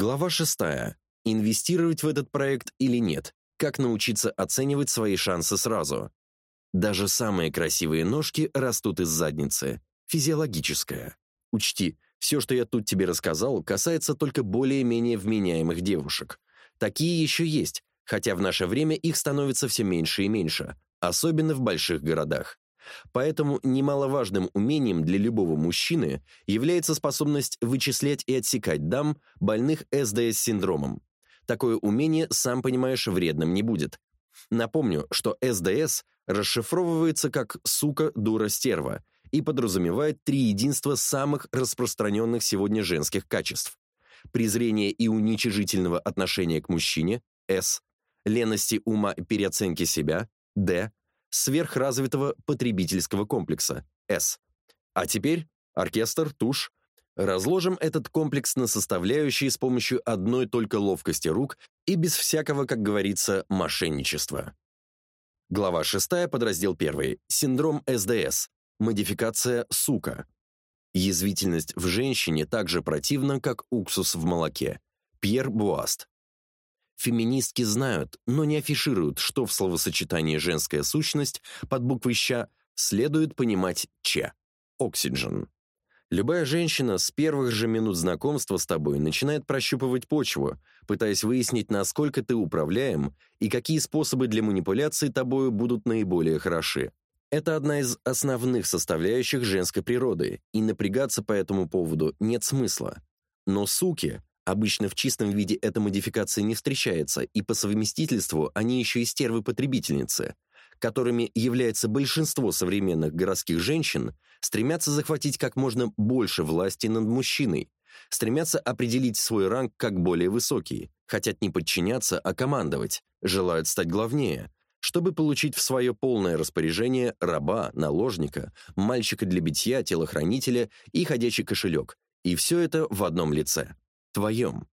Глава 6. Инвестировать в этот проект или нет? Как научиться оценивать свои шансы сразу? Даже самые красивые ножки растут из задницы. Физиологическое. Учти, все, что я тут тебе рассказал, касается только более-менее вменяемых девушек. Такие еще есть, хотя в наше время их становится все меньше и меньше, особенно в больших городах. Поэтому немаловажным умением для любого мужчины является способность вычислять и отсекать дам, больных СДС-синдромом. Такое умение, сам понимаешь, вредным не будет. Напомню, что СДС расшифровывается как «сука, дура, стерва» и подразумевает три единства самых распространенных сегодня женских качеств. Презрение и уничижительного отношения к мужчине – С, лености ума и переоценки себя – Д, сверхразвитого потребительского комплекса С. А теперь оркестр, тушь. Разложим этот комплекс на составляющие с помощью одной только ловкости рук и без всякого, как говорится, мошенничества. Глава 6, подраздел 1. Синдром СДС. Модификация «сука». Язвительность в женщине так же противна, как уксус в молоке. Пьер Буаст. Феминистки знают, но не афишируют, что в словосочетании «женская сущность» под буквой «ща» следует понимать «че» – «оксиджен». Любая женщина с первых же минут знакомства с тобой начинает прощупывать почву, пытаясь выяснить, насколько ты управляем и какие способы для манипуляции тобою будут наиболее хороши. Это одна из основных составляющих женской природы, и напрягаться по этому поводу нет смысла. Но суки, Обычно в чистом виде эта модификация не встречается, и по совместительству они еще и стервы-потребительницы, которыми является большинство современных городских женщин, стремятся захватить как можно больше власти над мужчиной, стремятся определить свой ранг как более высокий, хотят не подчиняться, а командовать, желают стать главнее, чтобы получить в свое полное распоряжение раба, наложника, мальчика для битья, телохранителя и ходячий кошелек, и все это в одном лице твоем.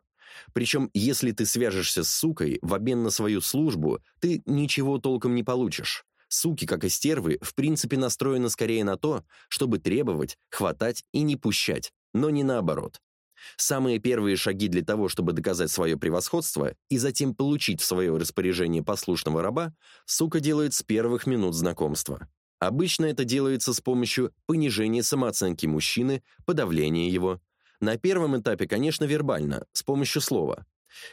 Причем, если ты свяжешься с сукой в обмен на свою службу, ты ничего толком не получишь. Суки, как и стервы, в принципе настроены скорее на то, чтобы требовать, хватать и не пущать, но не наоборот. Самые первые шаги для того, чтобы доказать свое превосходство и затем получить в свое распоряжение послушного раба, сука делает с первых минут знакомства. Обычно это делается с помощью понижения самооценки мужчины, подавления его, на первом этапе, конечно, вербально, с помощью слова.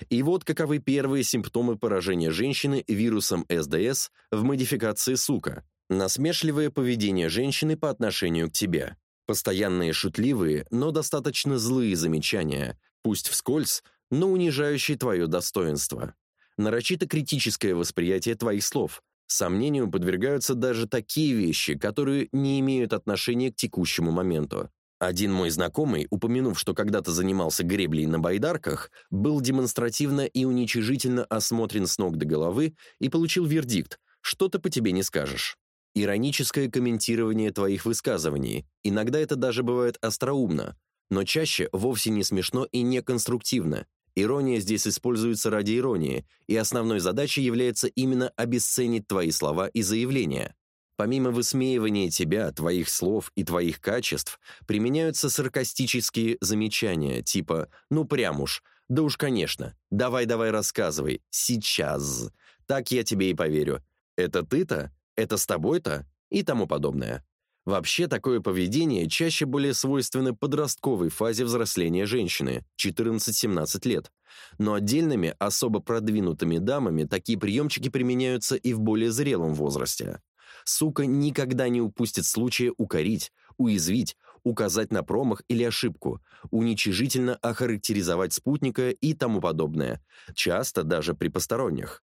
И вот каковы первые симптомы поражения женщины вирусом СДС в модификации сука. Насмешливое поведение женщины по отношению к тебе. Постоянные шутливые, но достаточно злые замечания, пусть вскользь, но унижающие твое достоинство. Нарочито критическое восприятие твоих слов. Сомнению подвергаются даже такие вещи, которые не имеют отношения к текущему моменту. Один мой знакомый, упомянув, что когда-то занимался греблей на байдарках, был демонстративно и уничижительно осмотрен с ног до головы и получил вердикт «что-то по тебе не скажешь». Ироническое комментирование твоих высказываний. Иногда это даже бывает остроумно, но чаще вовсе не смешно и не конструктивно. Ирония здесь используется ради иронии, и основной задачей является именно обесценить твои слова и заявления. Помимо высмеивания тебя, твоих слов и твоих качеств, применяются саркастические замечания, типа «ну прям уж», «да уж конечно», «давай-давай рассказывай», «сейчас», «так я тебе и поверю», «это ты-то», «это с тобой-то» и тому подобное. Вообще, такое поведение чаще более свойственно подростковой фазе взросления женщины, 14-17 лет. Но отдельными, особо продвинутыми дамами такие приемчики применяются и в более зрелом возрасте. Сука никогда не упустит случая укорить, уязвить, указать на промах или ошибку, уничижительно охарактеризовать спутника и тому подобное, часто даже при посторонних.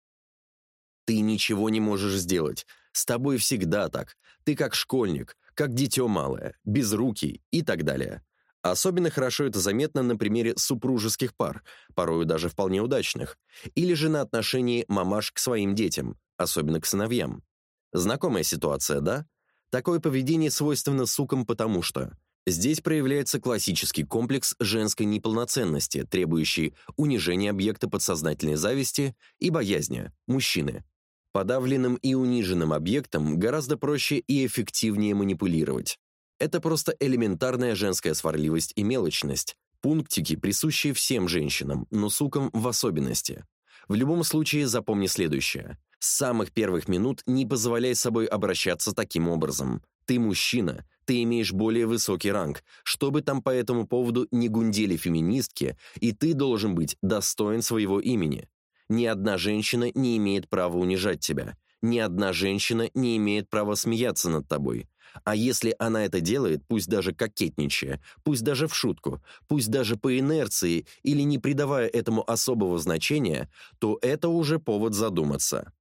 Ты ничего не можешь сделать. С тобой всегда так. Ты как школьник, как дитё малое, безрукий и так далее. Особенно хорошо это заметно на примере супружеских пар, порою даже вполне удачных, или же на отношении мамаш к своим детям, особенно к сыновьям. Знакомая ситуация, да? Такое поведение свойственно сукам потому что здесь проявляется классический комплекс женской неполноценности, требующий унижения объекта подсознательной зависти и боязни мужчины. Подавленным и униженным объектом гораздо проще и эффективнее манипулировать. Это просто элементарная женская сварливость и мелочность, Пунктики, присущие всем женщинам, но сукам в особенности. В любом случае запомни следующее. С самых первых минут не позволяй собой обращаться таким образом. Ты мужчина, ты имеешь более высокий ранг, чтобы там по этому поводу не гундели феминистки, и ты должен быть достоин своего имени. Ни одна женщина не имеет права унижать тебя. Ни одна женщина не имеет права смеяться над тобой. А если она это делает, пусть даже кокетничая, пусть даже в шутку, пусть даже по инерции или не придавая этому особого значения, то это уже повод задуматься.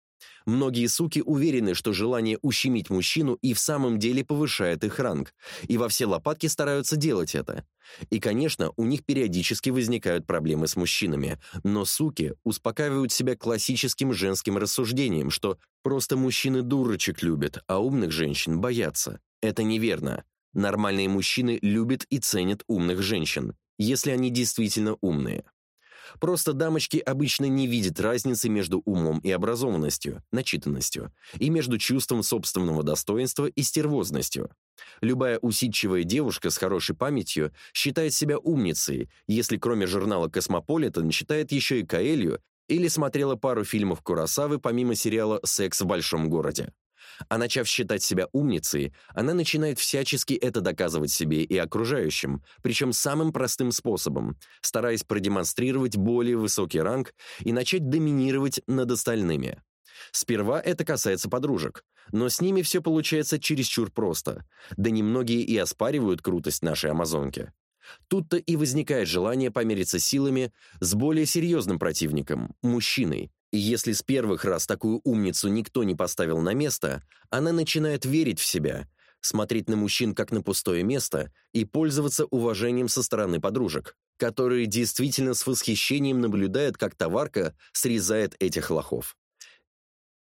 Многие суки уверены, что желание ущемить мужчину и в самом деле повышает их ранг, и во все лопатки стараются делать это. И, конечно, у них периодически возникают проблемы с мужчинами, но суки успокаивают себя классическим женским рассуждением, что просто мужчины дурочек любят, а умных женщин боятся. Это неверно. Нормальные мужчины любят и ценят умных женщин, если они действительно умные. Просто дамочки обычно не видят разницы между умом и образованностью, начитанностью, и между чувством собственного достоинства и стервозностью. Любая усидчивая девушка с хорошей памятью считает себя умницей, если кроме журнала «Космополитен» читает еще и Коэльо или смотрела пару фильмов Куросавы помимо сериала «Секс в большом городе». А начав считать себя умницей, она начинает всячески это доказывать себе и окружающим, причем самым простым способом, стараясь продемонстрировать более высокий ранг и начать доминировать над остальными. Сперва это касается подружек, но с ними все получается чересчур просто, да немногие и оспаривают крутость нашей амазонки. Тут-то и возникает желание помериться силами с более серьезным противником – мужчиной, если с первых раз такую умницу никто не поставил на место, она начинает верить в себя, смотреть на мужчин как на пустое место и пользоваться уважением со стороны подружек, которые действительно с восхищением наблюдают, как товарка срезает этих лохов.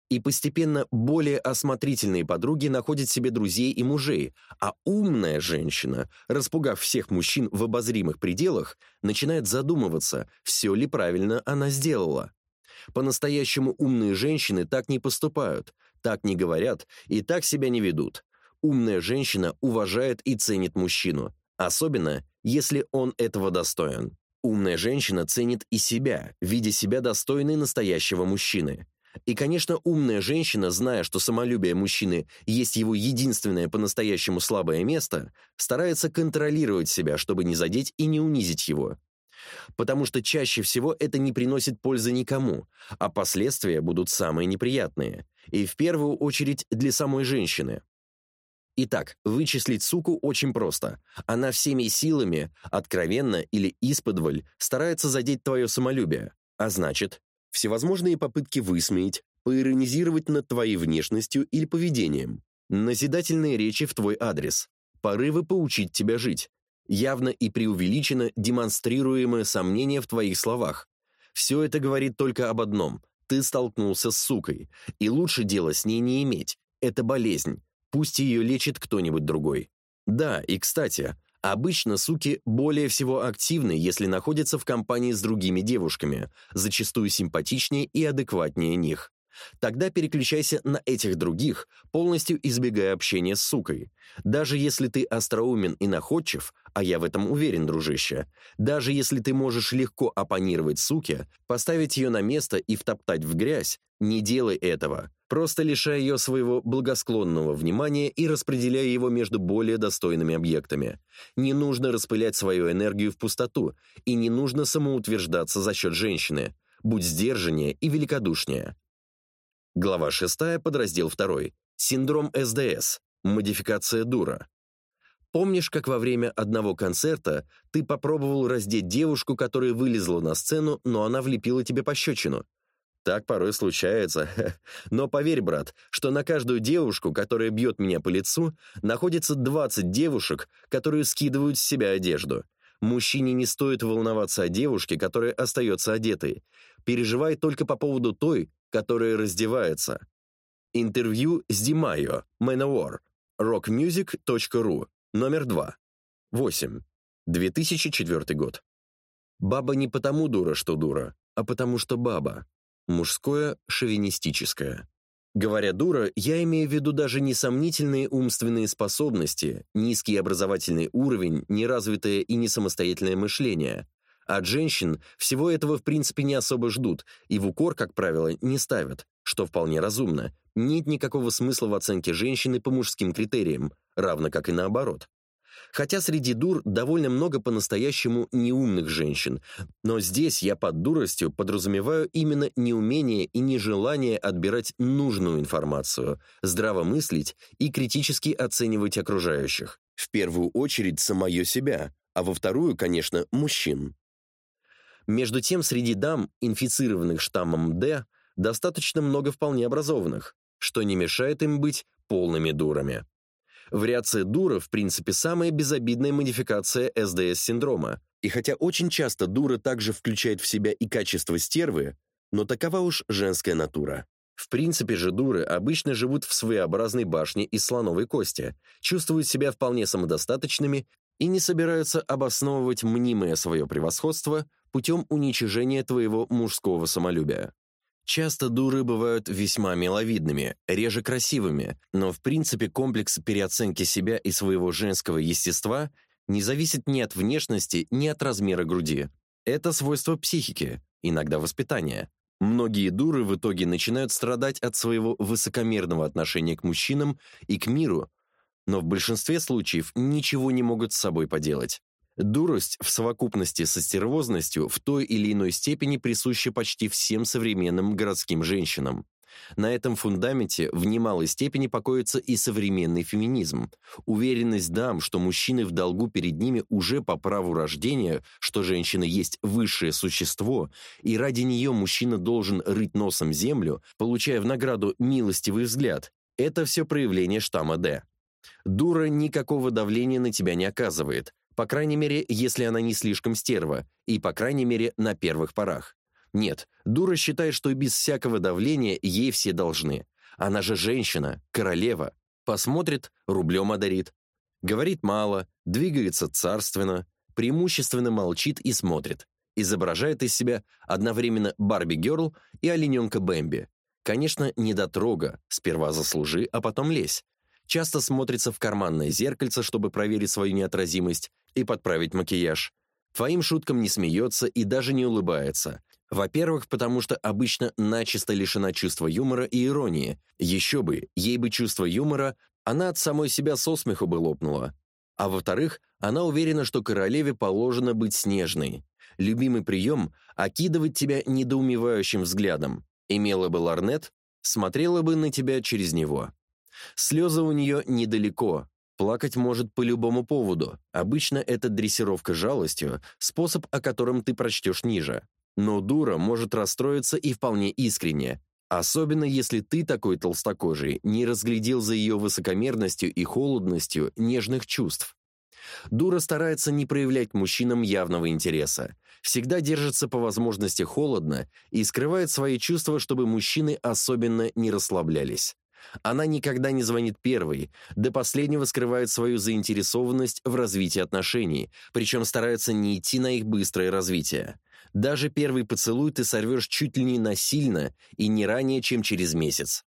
И постепенно более осмотрительные подруги находят себе друзей и мужей, а умная женщина, распугав всех мужчин в обозримых пределах, начинает задумываться, все ли правильно она сделала. По-настоящему умные женщины так не поступают, так не говорят и так себя не ведут. Умная женщина уважает и ценит мужчину, особенно если он этого достоин. Умная женщина ценит и себя, видя себя достойной настоящего мужчины. И, конечно, умная женщина, зная, что самолюбие мужчины есть его единственное по-настоящему слабое место, старается контролировать себя, чтобы не задеть и не унизить его потому что чаще всего это не приносит пользы никому, а последствия будут самые неприятные, и в первую очередь для самой женщины. Итак, вычислить суку очень просто. Она всеми силами, откровенно или исподволь, старается задеть твое самолюбие, а значит, всевозможные попытки высмеять, поиронизировать над твоей внешностью или поведением, назидательные речи в твой адрес, порывы поучить тебя жить, явно и преувеличенно демонстрируемое сомнение в твоих словах. Все это говорит только об одном – ты столкнулся с сукой, и лучше дела с ней не иметь. Это болезнь, пусть ее лечит кто-нибудь другой. Да, и кстати, обычно суки более всего активны, если находятся в компании с другими девушками, зачастую симпатичнее и адекватнее них. Тогда переключайся на этих других, полностью избегая общения с сукой. Даже если ты остроумен и находчив, а я в этом уверен, дружище, даже если ты можешь легко оппонировать суке, поставить ее на место и втоптать в грязь, не делай этого. Просто лишай ее своего благосклонного внимания и распределяй его между более достойными объектами. Не нужно распылять свою энергию в пустоту, и не нужно самоутверждаться за счет женщины. Будь сдержаннее и великодушнее. Глава 6, подраздел 2. Синдром СДС. Модификация дура. Помнишь, как во время одного концерта ты попробовал раздеть девушку, которая вылезла на сцену, но она влепила тебе пощечину? Так порой случается. Но поверь, брат, что на каждую девушку, которая бьет меня по лицу, находится 20 девушек, которые скидывают с себя одежду. Мужчине не стоит волноваться о девушке, которая остается одетой. Переживай только по поводу той, которая раздевается. Интервью с Димайо, Manowar, rockmusic.ru, номер 2. 8. 2004 год. Баба не потому дура, что дура, а потому что баба. Мужское, шовинистическое. Говоря дура, я имею в виду даже несомнительные умственные способности, низкий образовательный уровень, неразвитое и несамостоятельное мышление. От женщин всего этого в принципе не особо ждут и в укор, как правило, не ставят, что вполне разумно. Нет никакого смысла в оценке женщины по мужским критериям, равно как и наоборот. Хотя среди дур довольно много по-настоящему неумных женщин, но здесь я под дуростью подразумеваю именно неумение и нежелание отбирать нужную информацию, здраво мыслить и критически оценивать окружающих. В первую очередь самое себя, а во вторую, конечно, мужчин. Между тем, среди дам, инфицированных штаммом D, достаточно много вполне образованных, что не мешает им быть полными дурами. Вариация дура, в принципе, самая безобидная модификация СДС-синдрома. И хотя очень часто дура также включает в себя и качество стервы, но такова уж женская натура. В принципе же дуры обычно живут в своеобразной башне из слоновой кости, чувствуют себя вполне самодостаточными и не собираются обосновывать мнимое свое превосходство путем уничижения твоего мужского самолюбия. Часто дуры бывают весьма миловидными, реже красивыми, но в принципе комплекс переоценки себя и своего женского естества не зависит ни от внешности, ни от размера груди. Это свойство психики, иногда воспитания. Многие дуры в итоге начинают страдать от своего высокомерного отношения к мужчинам и к миру, но в большинстве случаев ничего не могут с собой поделать. Дурость в совокупности со стервозностью в той или иной степени присуща почти всем современным городским женщинам. На этом фундаменте в немалой степени покоится и современный феминизм. Уверенность дам, что мужчины в долгу перед ними уже по праву рождения, что женщина есть высшее существо, и ради нее мужчина должен рыть носом землю, получая в награду милостивый взгляд. Это все проявление штамма «Д». Дура никакого давления на тебя не оказывает, по крайней мере, если она не слишком стерва, и, по крайней мере, на первых порах. Нет, дура считает, что без всякого давления ей все должны. Она же женщина, королева. Посмотрит, рублем одарит. Говорит мало, двигается царственно, преимущественно молчит и смотрит. Изображает из себя одновременно Барби-герл и олененка Бэмби. Конечно, не дотрога, сперва заслужи, а потом лезь. Часто смотрится в карманное зеркальце, чтобы проверить свою неотразимость, и подправить макияж. Твоим шуткам не смеется и даже не улыбается. Во-первых, потому что обычно начисто лишена чувства юмора и иронии. Еще бы, ей бы чувство юмора, она от самой себя со смеху бы лопнула. А во-вторых, она уверена, что королеве положено быть снежной. Любимый прием — окидывать тебя недоумевающим взглядом. Имела бы ларнет, смотрела бы на тебя через него. Слезы у нее недалеко, Плакать может по любому поводу. Обычно это дрессировка жалостью, способ, о котором ты прочтешь ниже. Но дура может расстроиться и вполне искренне. Особенно если ты такой толстокожий, не разглядел за ее высокомерностью и холодностью нежных чувств. Дура старается не проявлять мужчинам явного интереса. Всегда держится по возможности холодно и скрывает свои чувства, чтобы мужчины особенно не расслаблялись. Она никогда не звонит первой, до последнего скрывает свою заинтересованность в развитии отношений, причем старается не идти на их быстрое развитие. Даже первый поцелуй ты сорвешь чуть ли не насильно и не ранее, чем через месяц.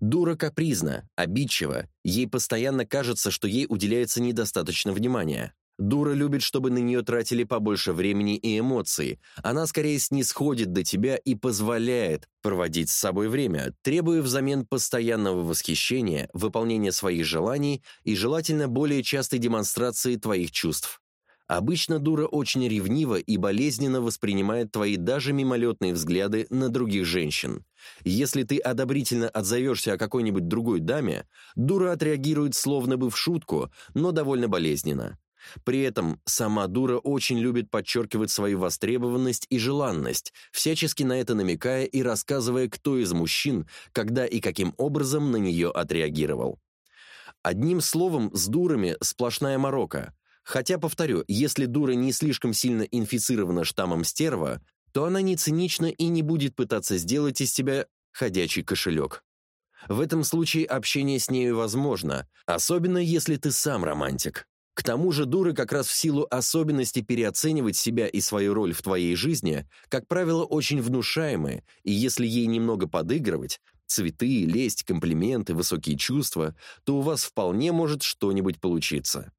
Дура капризна, обидчива, ей постоянно кажется, что ей уделяется недостаточно внимания. Дура любит, чтобы на нее тратили побольше времени и эмоций. Она скорее снисходит до тебя и позволяет проводить с собой время, требуя взамен постоянного восхищения, выполнения своих желаний и желательно более частой демонстрации твоих чувств. Обычно дура очень ревнива и болезненно воспринимает твои даже мимолетные взгляды на других женщин. Если ты одобрительно отзовешься о какой-нибудь другой даме, дура отреагирует словно бы в шутку, но довольно болезненно. При этом сама дура очень любит подчеркивать свою востребованность и желанность, всячески на это намекая и рассказывая, кто из мужчин, когда и каким образом на нее отреагировал. Одним словом, с дурами сплошная морока. Хотя, повторю, если дура не слишком сильно инфицирована штаммом стерва, то она не цинична и не будет пытаться сделать из тебя ходячий кошелек. В этом случае общение с нею возможно, особенно если ты сам романтик. К тому же дуры как раз в силу особенностей переоценивать себя и свою роль в твоей жизни, как правило, очень внушаемые, и если ей немного подыгрывать, цветы, лесть, комплименты, высокие чувства, то у вас вполне может что-нибудь получиться.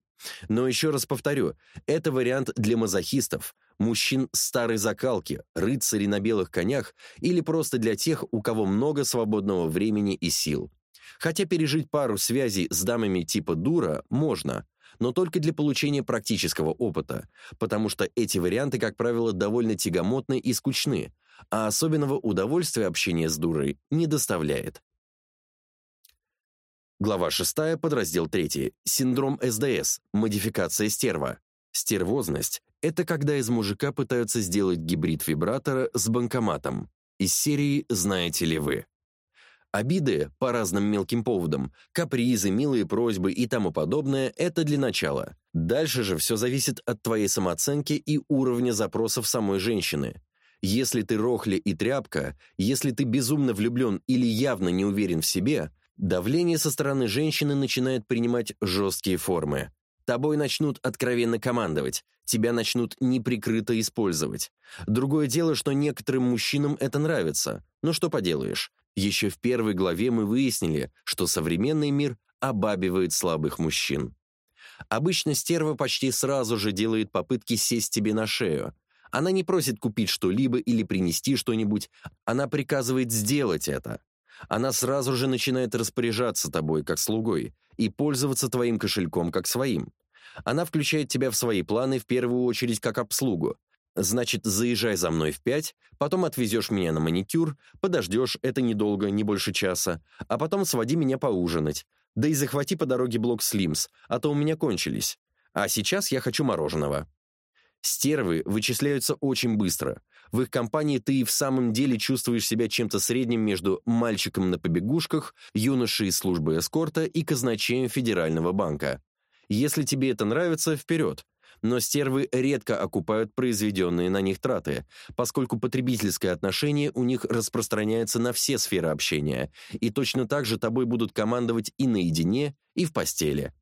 Но еще раз повторю, это вариант для мазохистов, мужчин старой закалки, рыцарей на белых конях или просто для тех, у кого много свободного времени и сил. Хотя пережить пару связей с дамами типа дура можно, но только для получения практического опыта, потому что эти варианты, как правило, довольно тягомотны и скучны, а особенного удовольствия общение с дурой не доставляет. Глава 6, подраздел 3. Синдром СДС. Модификация стерва. Стервозность – это когда из мужика пытаются сделать гибрид вибратора с банкоматом. Из серии «Знаете ли вы?». Обиды по разным мелким поводам, капризы, милые просьбы и тому подобное – это для начала. Дальше же все зависит от твоей самооценки и уровня запросов самой женщины. Если ты рохли и тряпка, если ты безумно влюблен или явно не уверен в себе, давление со стороны женщины начинает принимать жесткие формы. Тобой начнут откровенно командовать, тебя начнут неприкрыто использовать. Другое дело, что некоторым мужчинам это нравится. Но что поделаешь, еще в первой главе мы выяснили, что современный мир обабивает слабых мужчин. Обычно стерва почти сразу же делает попытки сесть тебе на шею. Она не просит купить что-либо или принести что-нибудь, она приказывает сделать это. Она сразу же начинает распоряжаться тобой как слугой и пользоваться твоим кошельком как своим. Она включает тебя в свои планы в первую очередь как обслугу, Значит, заезжай за мной в пять, потом отвезешь меня на маникюр, подождешь, это недолго, не больше часа, а потом своди меня поужинать. Да и захвати по дороге блок Слимс, а то у меня кончились. А сейчас я хочу мороженого. Стервы вычисляются очень быстро. В их компании ты и в самом деле чувствуешь себя чем-то средним между мальчиком на побегушках, юношей из службы эскорта и казначеем Федерального банка. Если тебе это нравится, вперед но стервы редко окупают произведенные на них траты, поскольку потребительское отношение у них распространяется на все сферы общения, и точно так же тобой будут командовать и наедине, и в постели.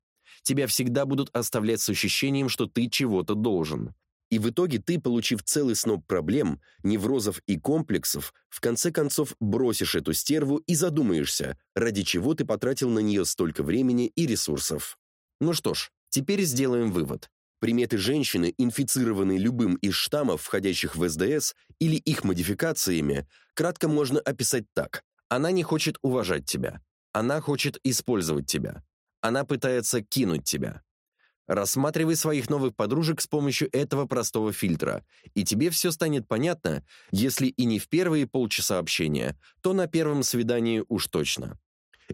Тебя всегда будут оставлять с ощущением, что ты чего-то должен. И в итоге ты, получив целый сноп проблем, неврозов и комплексов, в конце концов бросишь эту стерву и задумаешься, ради чего ты потратил на нее столько времени и ресурсов. Ну что ж, теперь сделаем вывод. Приметы женщины, инфицированной любым из штаммов, входящих в СДС, или их модификациями, кратко можно описать так. Она не хочет уважать тебя. Она хочет использовать тебя. Она пытается кинуть тебя. Рассматривай своих новых подружек с помощью этого простого фильтра, и тебе все станет понятно, если и не в первые полчаса общения, то на первом свидании уж точно.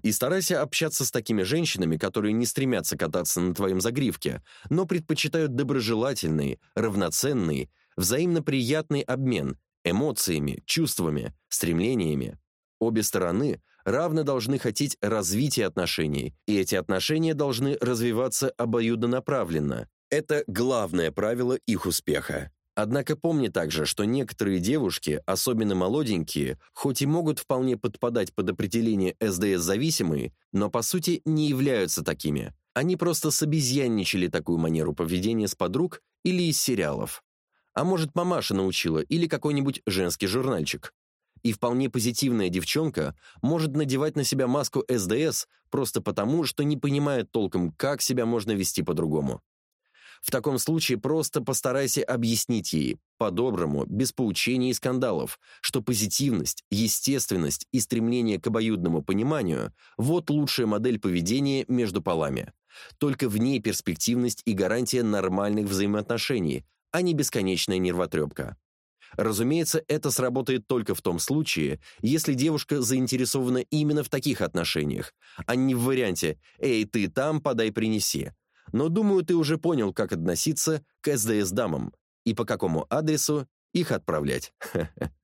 И старайся общаться с такими женщинами, которые не стремятся кататься на твоем загривке, но предпочитают доброжелательный, равноценный, взаимно приятный обмен эмоциями, чувствами, стремлениями. Обе стороны равно должны хотеть развития отношений, и эти отношения должны развиваться обоюдонаправленно. Это главное правило их успеха. Однако помни также, что некоторые девушки, особенно молоденькие, хоть и могут вполне подпадать под определение СДС-зависимые, но по сути не являются такими. Они просто собезьянничали такую манеру поведения с подруг или из сериалов. А может, мамаша научила или какой-нибудь женский журнальчик. И вполне позитивная девчонка может надевать на себя маску СДС просто потому, что не понимает толком, как себя можно вести по-другому. В таком случае просто постарайся объяснить ей, по-доброму, без поучений и скандалов, что позитивность, естественность и стремление к обоюдному пониманию – вот лучшая модель поведения между полами. Только в ней перспективность и гарантия нормальных взаимоотношений, а не бесконечная нервотрепка. Разумеется, это сработает только в том случае, если девушка заинтересована именно в таких отношениях, а не в варианте «Эй, ты там, подай, принеси», но думаю, ты уже понял, как относиться к СДС-дамам и по какому адресу их отправлять.